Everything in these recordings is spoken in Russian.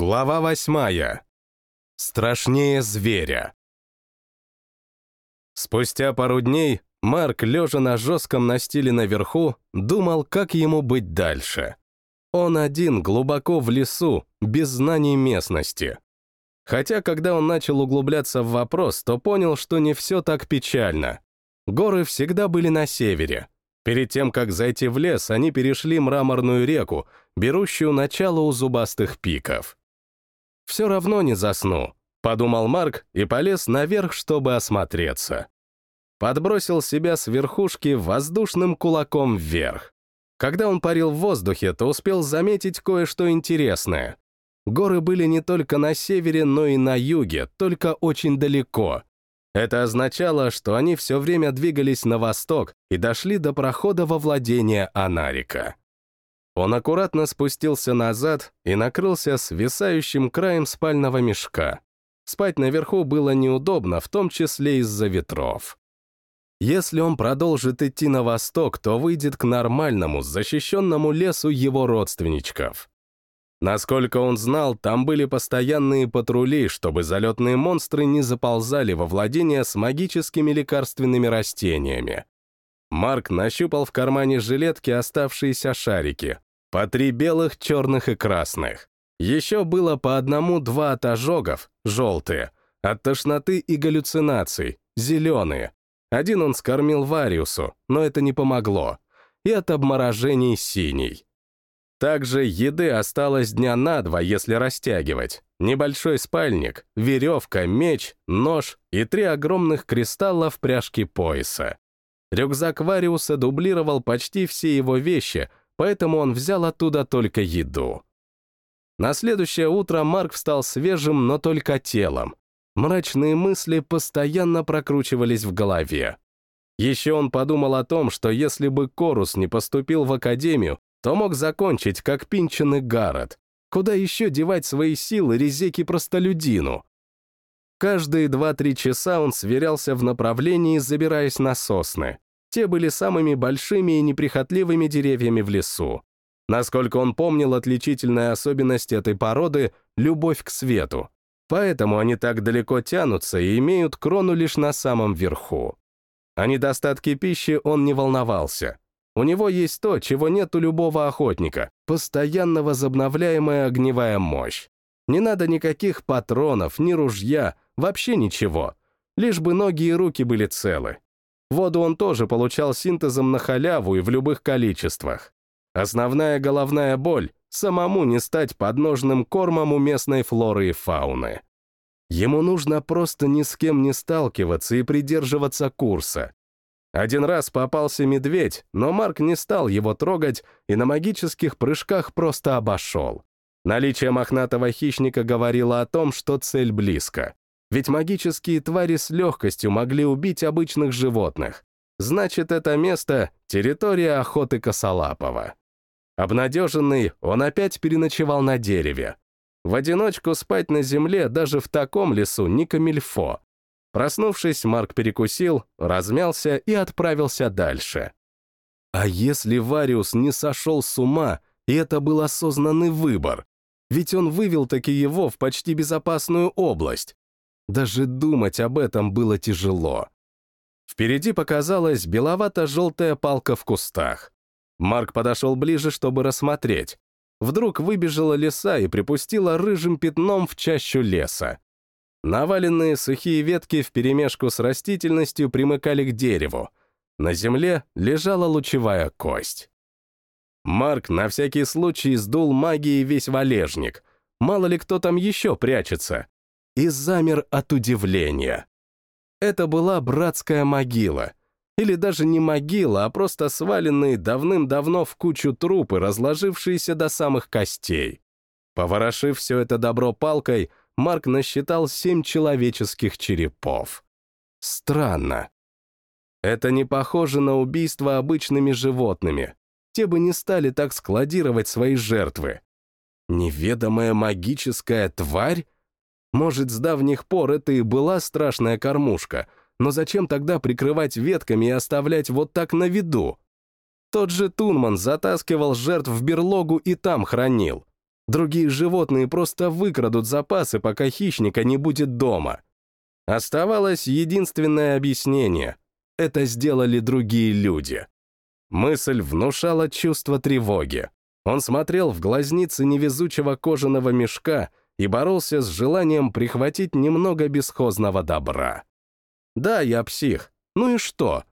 Глава восьмая. Страшнее зверя. Спустя пару дней Марк, лежа на жестком настиле наверху, думал, как ему быть дальше. Он один, глубоко в лесу, без знаний местности. Хотя, когда он начал углубляться в вопрос, то понял, что не все так печально. Горы всегда были на севере. Перед тем, как зайти в лес, они перешли мраморную реку, берущую начало у зубастых пиков. «Все равно не засну», — подумал Марк и полез наверх, чтобы осмотреться. Подбросил себя с верхушки воздушным кулаком вверх. Когда он парил в воздухе, то успел заметить кое-что интересное. Горы были не только на севере, но и на юге, только очень далеко. Это означало, что они все время двигались на восток и дошли до прохода во владение Анарика. Он аккуратно спустился назад и накрылся свисающим краем спального мешка. Спать наверху было неудобно, в том числе из-за ветров. Если он продолжит идти на восток, то выйдет к нормальному, защищенному лесу его родственничков. Насколько он знал, там были постоянные патрули, чтобы залетные монстры не заползали во владение с магическими лекарственными растениями. Марк нащупал в кармане жилетки оставшиеся шарики, по три белых, черных и красных. Еще было по одному-два от ожогов, желтые, от тошноты и галлюцинаций, зеленые. Один он скормил Вариусу, но это не помогло. И от обморожений синий. Также еды осталось дня на два, если растягивать. Небольшой спальник, веревка, меч, нож и три огромных кристалла в пряжке пояса. Рюкзак Вариуса дублировал почти все его вещи, поэтому он взял оттуда только еду. На следующее утро Марк встал свежим, но только телом. Мрачные мысли постоянно прокручивались в голове. Еще он подумал о том, что если бы Корус не поступил в академию, то мог закончить, как пинченный Гаррет. Куда еще девать свои силы резеки-простолюдину? Каждые два-три часа он сверялся в направлении, забираясь на сосны. Те были самыми большими и неприхотливыми деревьями в лесу. Насколько он помнил отличительная особенность этой породы — любовь к свету. Поэтому они так далеко тянутся и имеют крону лишь на самом верху. О недостатке пищи он не волновался. У него есть то, чего нет у любого охотника — постоянно возобновляемая огневая мощь. Не надо никаких патронов, ни ружья, вообще ничего. Лишь бы ноги и руки были целы. Воду он тоже получал синтезом на халяву и в любых количествах. Основная головная боль — самому не стать подножным кормом у местной флоры и фауны. Ему нужно просто ни с кем не сталкиваться и придерживаться курса. Один раз попался медведь, но Марк не стал его трогать и на магических прыжках просто обошел. Наличие мохнатого хищника говорило о том, что цель близко. Ведь магические твари с легкостью могли убить обычных животных. Значит, это место — территория охоты Косолапова. Обнадеженный, он опять переночевал на дереве. В одиночку спать на земле даже в таком лесу не камильфо. Проснувшись, Марк перекусил, размялся и отправился дальше. А если Вариус не сошел с ума, и это был осознанный выбор? Ведь он вывел таки его в почти безопасную область. Даже думать об этом было тяжело. Впереди показалась беловато-желтая палка в кустах. Марк подошел ближе, чтобы рассмотреть. Вдруг выбежала лиса и припустила рыжим пятном в чащу леса. Наваленные сухие ветки вперемешку с растительностью примыкали к дереву. На земле лежала лучевая кость. Марк на всякий случай сдул магией весь валежник. Мало ли кто там еще прячется и замер от удивления. Это была братская могила. Или даже не могила, а просто сваленные давным-давно в кучу трупы, разложившиеся до самых костей. Поворошив все это добро палкой, Марк насчитал семь человеческих черепов. Странно. Это не похоже на убийство обычными животными. Те бы не стали так складировать свои жертвы. Неведомая магическая тварь? Может, с давних пор это и была страшная кормушка, но зачем тогда прикрывать ветками и оставлять вот так на виду? Тот же Тунман затаскивал жертв в берлогу и там хранил. Другие животные просто выкрадут запасы, пока хищника не будет дома. Оставалось единственное объяснение. Это сделали другие люди. Мысль внушала чувство тревоги. Он смотрел в глазницы невезучего кожаного мешка и боролся с желанием прихватить немного бесхозного добра. Да, я псих. Ну и что?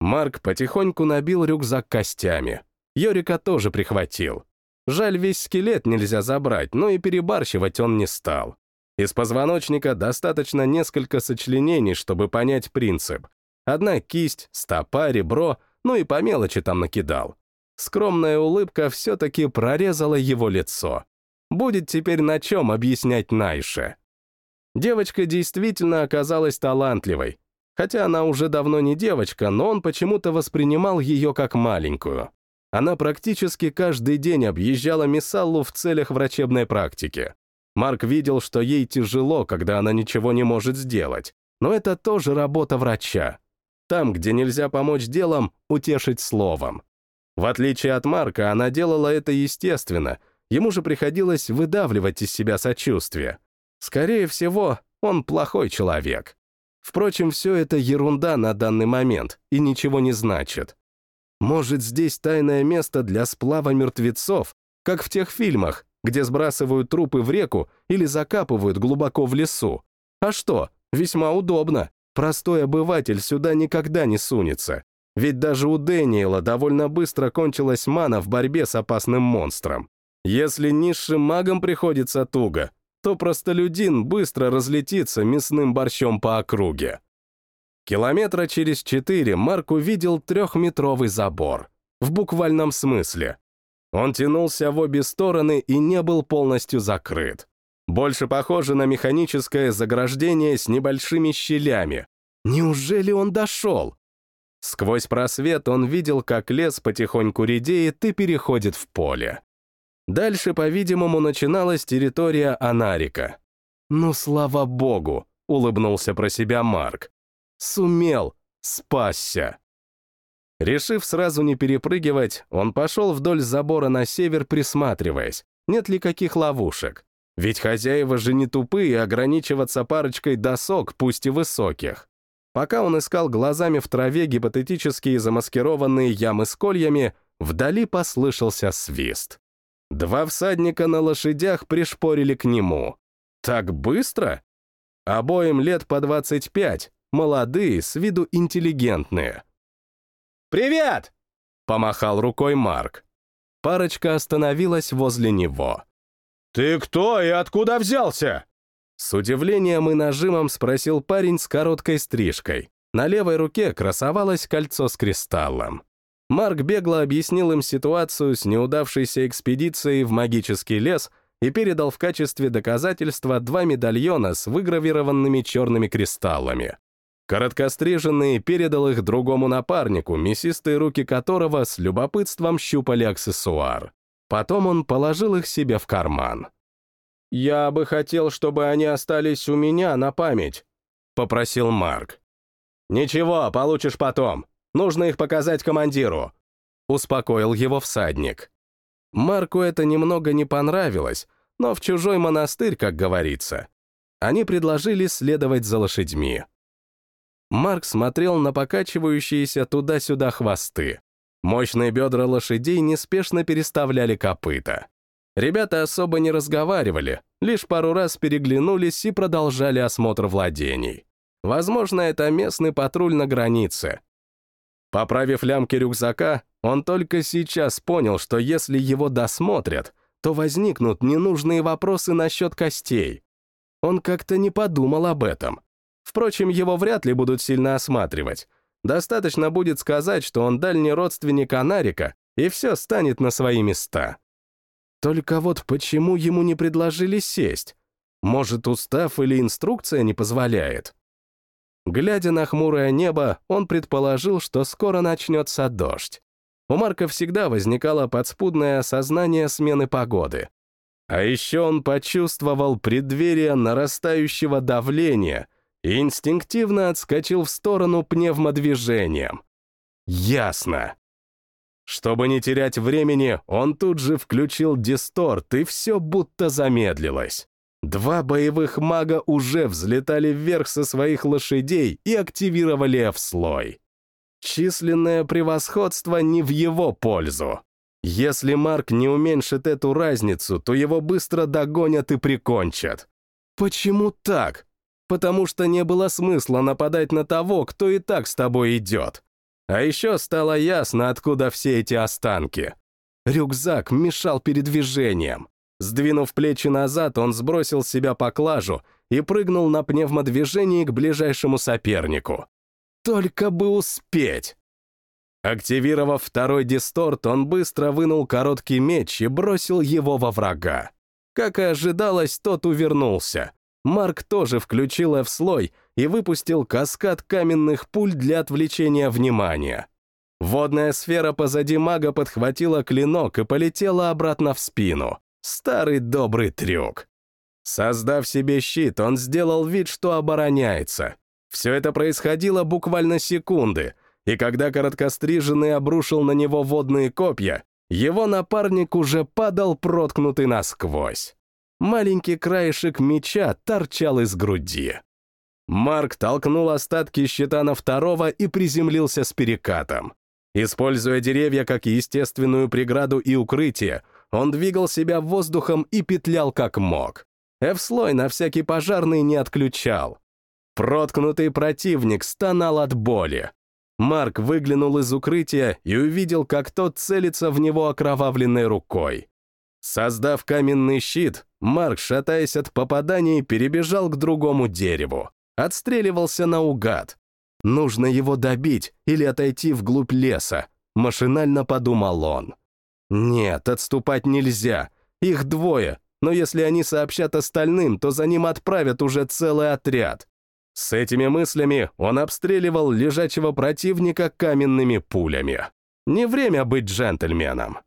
Марк потихоньку набил рюкзак костями. Йорика тоже прихватил. Жаль, весь скелет нельзя забрать, но и перебарщивать он не стал. Из позвоночника достаточно несколько сочленений, чтобы понять принцип. Одна кисть, стопа, ребро, ну и по мелочи там накидал. Скромная улыбка все-таки прорезала его лицо. Будет теперь на чем объяснять Найше. Девочка действительно оказалась талантливой. Хотя она уже давно не девочка, но он почему-то воспринимал ее как маленькую. Она практически каждый день объезжала Миссаллу в целях врачебной практики. Марк видел, что ей тяжело, когда она ничего не может сделать. Но это тоже работа врача. Там, где нельзя помочь делом, утешить словом. В отличие от Марка, она делала это естественно, ему же приходилось выдавливать из себя сочувствие. Скорее всего, он плохой человек. Впрочем, все это ерунда на данный момент и ничего не значит. Может, здесь тайное место для сплава мертвецов, как в тех фильмах, где сбрасывают трупы в реку или закапывают глубоко в лесу. А что, весьма удобно. Простой обыватель сюда никогда не сунется. Ведь даже у Дэниела довольно быстро кончилась мана в борьбе с опасным монстром. Если низшим магам приходится туго, то простолюдин быстро разлетится мясным борщом по округе. Километра через четыре Марк увидел трехметровый забор. В буквальном смысле. Он тянулся в обе стороны и не был полностью закрыт. Больше похоже на механическое заграждение с небольшими щелями. Неужели он дошел? Сквозь просвет он видел, как лес потихоньку редеет и переходит в поле. Дальше, по-видимому, начиналась территория Анарика. «Ну, слава богу!» — улыбнулся про себя Марк. Сумел, спасся. Решив сразу не перепрыгивать, он пошел вдоль забора на север, присматриваясь, нет ли каких ловушек. Ведь хозяева же не тупые ограничиваться парочкой досок, пусть и высоких. Пока он искал глазами в траве гипотетические замаскированные ямы с кольями, вдали послышался свист. Два всадника на лошадях пришпорили к нему. Так быстро? Обоим лет по 25, молодые, с виду интеллигентные. «Привет!» — помахал рукой Марк. Парочка остановилась возле него. «Ты кто и откуда взялся?» С удивлением и нажимом спросил парень с короткой стрижкой. На левой руке красовалось кольцо с кристаллом. Марк бегло объяснил им ситуацию с неудавшейся экспедицией в магический лес и передал в качестве доказательства два медальона с выгравированными черными кристаллами. Короткостриженный передал их другому напарнику, мясистые руки которого с любопытством щупали аксессуар. Потом он положил их себе в карман. «Я бы хотел, чтобы они остались у меня на память», — попросил Марк. «Ничего, получишь потом. Нужно их показать командиру», — успокоил его всадник. Марку это немного не понравилось, но в чужой монастырь, как говорится. Они предложили следовать за лошадьми. Марк смотрел на покачивающиеся туда-сюда хвосты. Мощные бедра лошадей неспешно переставляли копыта. Ребята особо не разговаривали, лишь пару раз переглянулись и продолжали осмотр владений. Возможно, это местный патруль на границе. Поправив лямки рюкзака, он только сейчас понял, что если его досмотрят, то возникнут ненужные вопросы насчет костей. Он как-то не подумал об этом. Впрочем, его вряд ли будут сильно осматривать. Достаточно будет сказать, что он дальний родственник Анарика, и все станет на свои места. Только вот почему ему не предложили сесть? Может, устав или инструкция не позволяет? Глядя на хмурое небо, он предположил, что скоро начнется дождь. У Марка всегда возникало подспудное осознание смены погоды. А еще он почувствовал преддверие нарастающего давления — и инстинктивно отскочил в сторону пневмодвижением. Ясно. Чтобы не терять времени, он тут же включил дисторт, и все будто замедлилось. Два боевых мага уже взлетали вверх со своих лошадей и активировали F-слой. Численное превосходство не в его пользу. Если Марк не уменьшит эту разницу, то его быстро догонят и прикончат. Почему так? Потому что не было смысла нападать на того, кто и так с тобой идет. А еще стало ясно, откуда все эти останки. Рюкзак мешал передвижениям. Сдвинув плечи назад, он сбросил с себя поклажу и прыгнул на пневмодвижении к ближайшему сопернику. Только бы успеть! Активировав второй дисторт, он быстро вынул короткий меч и бросил его во врага. Как и ожидалось, тот увернулся. Марк тоже включил F-слой и выпустил каскад каменных пуль для отвлечения внимания. Водная сфера позади мага подхватила клинок и полетела обратно в спину. Старый добрый трюк. Создав себе щит, он сделал вид, что обороняется. Все это происходило буквально секунды, и когда короткостриженный обрушил на него водные копья, его напарник уже падал проткнутый насквозь. Маленький краешек меча торчал из груди. Марк толкнул остатки щита на второго и приземлился с перекатом. Используя деревья как естественную преграду и укрытие, он двигал себя воздухом и петлял как мог. F-слой на всякий пожарный не отключал. Проткнутый противник стонал от боли. Марк выглянул из укрытия и увидел, как тот целится в него окровавленной рукой. Создав каменный щит, Марк, шатаясь от попаданий, перебежал к другому дереву. Отстреливался наугад. Нужно его добить или отойти вглубь леса, машинально подумал он. Нет, отступать нельзя. Их двое, но если они сообщат остальным, то за ним отправят уже целый отряд. С этими мыслями он обстреливал лежачего противника каменными пулями. Не время быть джентльменом.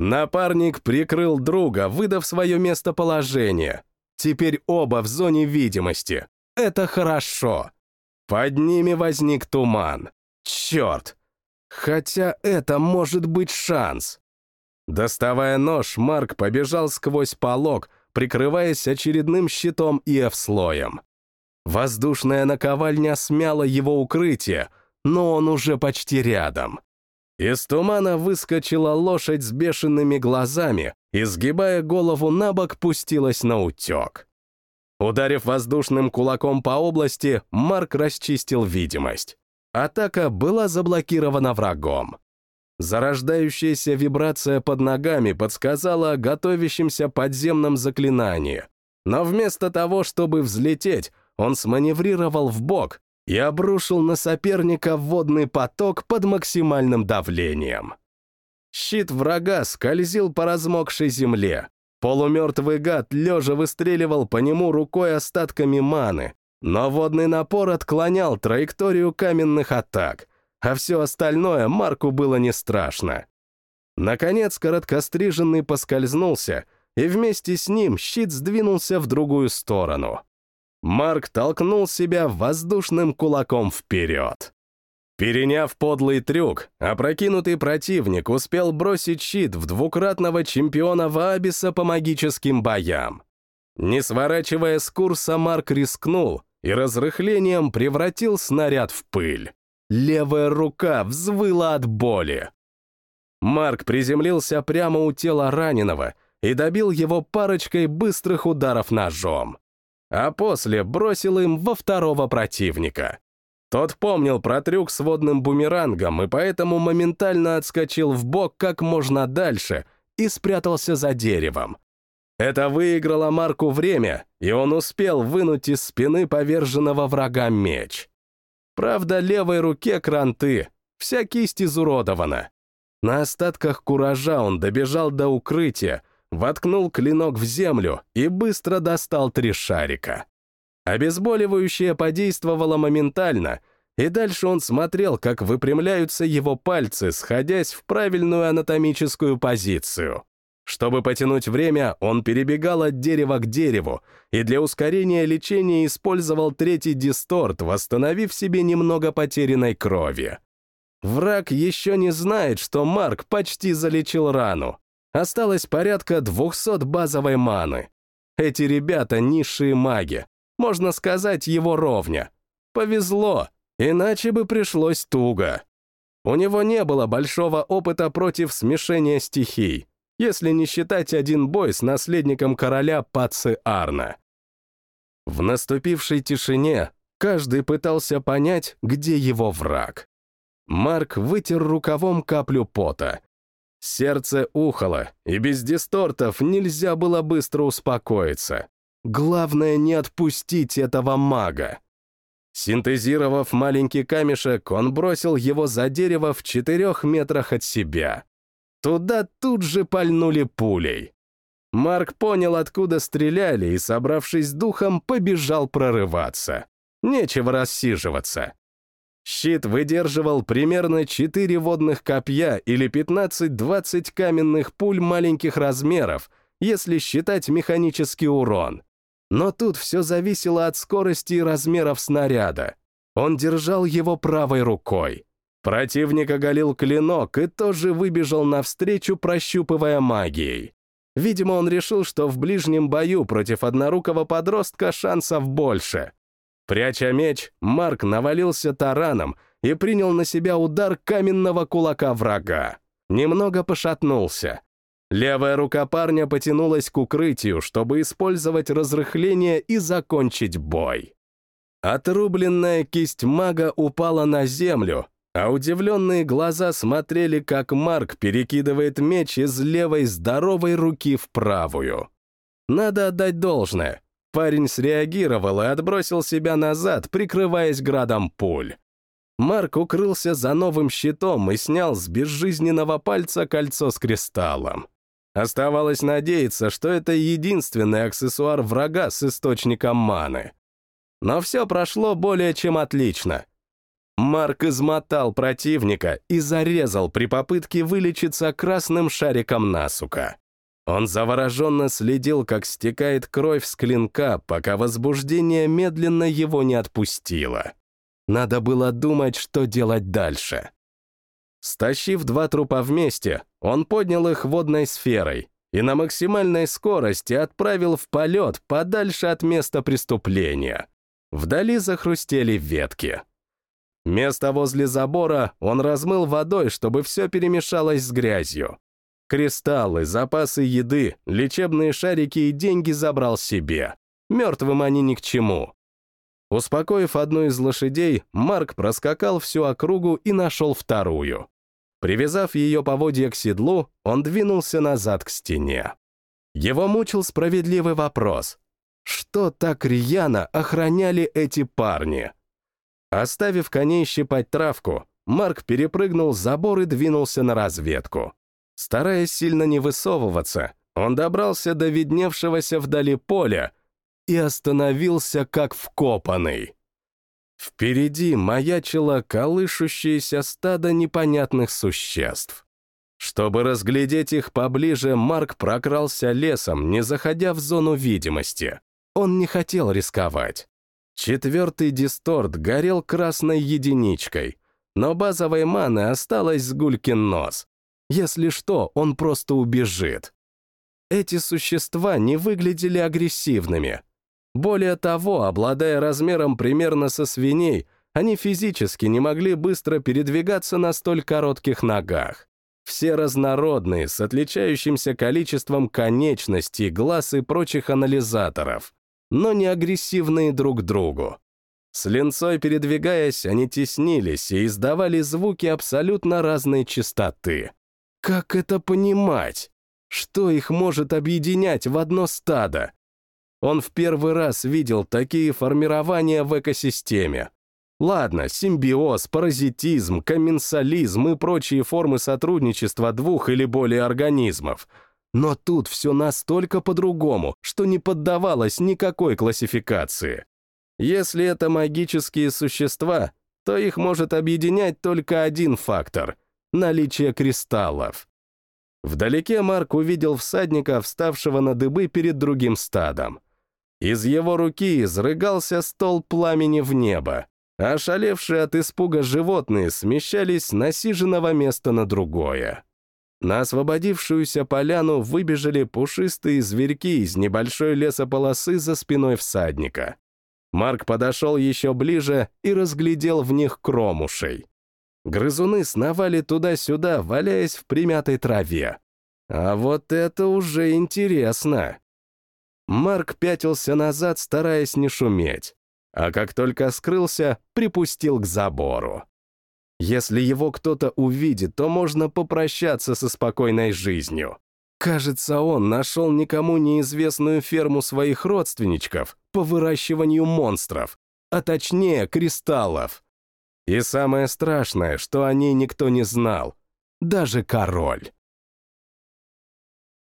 Напарник прикрыл друга, выдав свое местоположение. Теперь оба в зоне видимости. Это хорошо. Под ними возник туман. Черт! Хотя это может быть шанс. Доставая нож, Марк побежал сквозь полог, прикрываясь очередным щитом и F-слоем. Воздушная наковальня смяла его укрытие, но он уже почти рядом. Из тумана выскочила лошадь с бешеными глазами и, сгибая голову на бок, пустилась на утек. Ударив воздушным кулаком по области, Марк расчистил видимость. Атака была заблокирована врагом. Зарождающаяся вибрация под ногами подсказала о готовящемся подземном заклинании. Но вместо того, чтобы взлететь, он сманеврировал в бок и обрушил на соперника водный поток под максимальным давлением. Щит врага скользил по размокшей земле. Полумертвый гад лежа выстреливал по нему рукой остатками маны, но водный напор отклонял траекторию каменных атак, а все остальное Марку было не страшно. Наконец короткостриженный поскользнулся, и вместе с ним щит сдвинулся в другую сторону. Марк толкнул себя воздушным кулаком вперед. Переняв подлый трюк, опрокинутый противник успел бросить щит в двукратного чемпиона Ваабиса по магическим боям. Не сворачивая с курса, Марк рискнул и разрыхлением превратил снаряд в пыль. Левая рука взвыла от боли. Марк приземлился прямо у тела раненого и добил его парочкой быстрых ударов ножом а после бросил им во второго противника. Тот помнил про трюк с водным бумерангом и поэтому моментально отскочил в бок как можно дальше и спрятался за деревом. Это выиграло Марку время, и он успел вынуть из спины поверженного врага меч. Правда, левой руке кранты, вся кисть изуродована. На остатках куража он добежал до укрытия, воткнул клинок в землю и быстро достал три шарика. Обезболивающее подействовало моментально, и дальше он смотрел, как выпрямляются его пальцы, сходясь в правильную анатомическую позицию. Чтобы потянуть время, он перебегал от дерева к дереву и для ускорения лечения использовал третий дисторт, восстановив себе немного потерянной крови. Враг еще не знает, что Марк почти залечил рану. Осталось порядка 200 базовой маны. Эти ребята низшие маги, можно сказать, его ровня. Повезло, иначе бы пришлось туго. У него не было большого опыта против смешения стихий, если не считать один бой с наследником короля Паци Арна. В наступившей тишине каждый пытался понять, где его враг. Марк вытер рукавом каплю пота. Сердце ухало, и без дистортов нельзя было быстро успокоиться. Главное не отпустить этого мага. Синтезировав маленький камешек, он бросил его за дерево в четырех метрах от себя. Туда тут же пальнули пулей. Марк понял, откуда стреляли, и, собравшись духом, побежал прорываться. Нечего рассиживаться. Щит выдерживал примерно 4 водных копья или 15-20 каменных пуль маленьких размеров, если считать механический урон. Но тут все зависело от скорости и размеров снаряда. Он держал его правой рукой. Противник оголил клинок и тоже выбежал навстречу, прощупывая магией. Видимо, он решил, что в ближнем бою против однорукого подростка шансов больше. Пряча меч, Марк навалился тараном и принял на себя удар каменного кулака врага. Немного пошатнулся. Левая рука парня потянулась к укрытию, чтобы использовать разрыхление и закончить бой. Отрубленная кисть мага упала на землю, а удивленные глаза смотрели, как Марк перекидывает меч из левой здоровой руки в правую. Надо отдать должное. Парень среагировал и отбросил себя назад, прикрываясь градом пуль. Марк укрылся за новым щитом и снял с безжизненного пальца кольцо с кристаллом. Оставалось надеяться, что это единственный аксессуар врага с источником маны. Но все прошло более чем отлично. Марк измотал противника и зарезал при попытке вылечиться красным шариком насука. Он завороженно следил, как стекает кровь с клинка, пока возбуждение медленно его не отпустило. Надо было думать, что делать дальше. Стащив два трупа вместе, он поднял их водной сферой и на максимальной скорости отправил в полет подальше от места преступления. Вдали захрустели ветки. Место возле забора он размыл водой, чтобы все перемешалось с грязью. Кристаллы, запасы еды, лечебные шарики и деньги забрал себе. Мертвым они ни к чему. Успокоив одну из лошадей, Марк проскакал всю округу и нашел вторую. Привязав ее поводья к седлу, он двинулся назад к стене. Его мучил справедливый вопрос. Что так рьяно охраняли эти парни? Оставив коней щипать травку, Марк перепрыгнул забор и двинулся на разведку. Стараясь сильно не высовываться, он добрался до видневшегося вдали поля и остановился как вкопанный. Впереди маячило колышущееся стадо непонятных существ. Чтобы разглядеть их поближе, Марк прокрался лесом, не заходя в зону видимости. Он не хотел рисковать. Четвертый дисторт горел красной единичкой, но базовой маны осталось с гулькин нос. Если что, он просто убежит. Эти существа не выглядели агрессивными, более того, обладая размером примерно со свиней, они физически не могли быстро передвигаться на столь коротких ногах. Все разнородные, с отличающимся количеством конечностей, глаз и прочих анализаторов, но не агрессивные друг другу. С линцой передвигаясь, они теснились и издавали звуки абсолютно разной частоты. Как это понимать? Что их может объединять в одно стадо? Он в первый раз видел такие формирования в экосистеме. Ладно, симбиоз, паразитизм, комменсализм и прочие формы сотрудничества двух или более организмов. Но тут все настолько по-другому, что не поддавалось никакой классификации. Если это магические существа, то их может объединять только один фактор — наличие кристаллов. Вдалеке Марк увидел всадника, вставшего на дыбы перед другим стадом. Из его руки изрыгался стол пламени в небо. Ошалевшие от испуга животные смещались с насиженного места на другое. На освободившуюся поляну выбежали пушистые зверьки из небольшой лесополосы за спиной всадника. Марк подошел еще ближе и разглядел в них кромушей. Грызуны сновали туда-сюда, валяясь в примятой траве. А вот это уже интересно. Марк пятился назад, стараясь не шуметь, а как только скрылся, припустил к забору. Если его кто-то увидит, то можно попрощаться со спокойной жизнью. Кажется, он нашел никому неизвестную ферму своих родственничков по выращиванию монстров, а точнее кристаллов. И самое страшное, что о ней никто не знал, даже король.